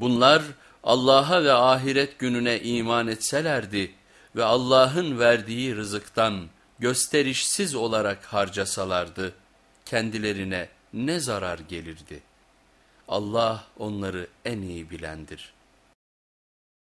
Bunlar Allah'a ve ahiret gününe iman etselerdi ve Allah'ın verdiği rızıktan gösterişsiz olarak harcasalardı kendilerine ne zarar gelirdi? Allah onları en iyi bilendir.''